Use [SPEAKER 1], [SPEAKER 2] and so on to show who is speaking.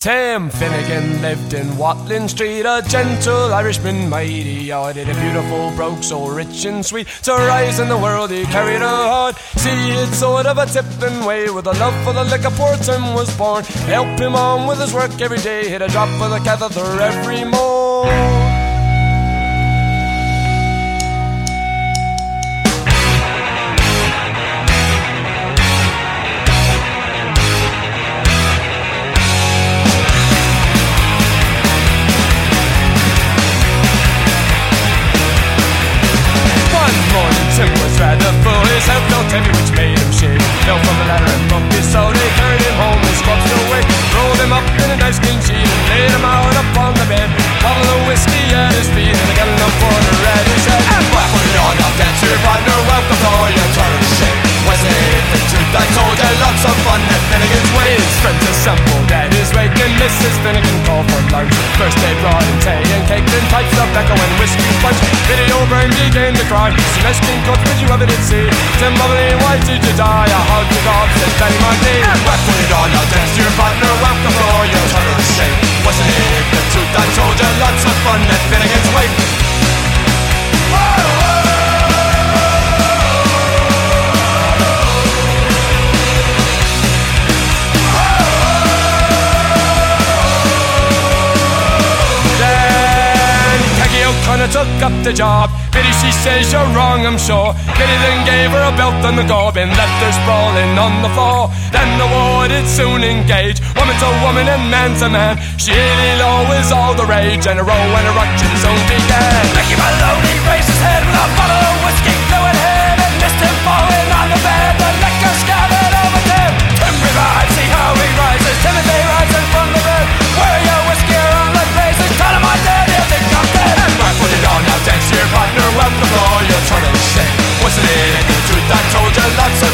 [SPEAKER 1] Tim Finnegan lived in Watling Street, a gentle Irishman, mighty. Had a beautiful brogue, so rich and sweet. To rise in the world, he carried a heart. See, it's sort of a tipping way. With a love for the liquor, poor Tim was born. Help him on with his work every day. Hit a drop of the catheter every morn. Rather full His health felt heavy which made him shake Fell from the ladder and bumped his soul. They carried him home, his corpse still wet Rolled him up in a nice clean sheet And laid him out upon the bed. Bottle of whiskey at his feet And a gallon of water at his head. And what on, I'll dance your partner Welcome for your turn to shake. Was it the truth? I told you? Lots of fun at Finnegan's Wake friends assembled And Mrs. Finnegan called for lunch First they brought in tea and cake Then pipes of tobacco and whiskey punch Biddy O'Brien began to cry Celestine coach, would you ever did see Tim Bubbly, why did you die? I hugged the God, said Danny McNee And what put it on, now dance your partner Welcome for your turn of shame Wasn't it the truth I told you? Lots of fun at Finnegan's Wake took up the job. Biddy, she says you're wrong, I'm sure. Biddy then gave her a belt and the gob and left her sprawling on the floor. Then the war did soon engage. Woman to woman and man to man. Shillelagh law was all the rage, and a row and a ruction soon began. Mickey a lot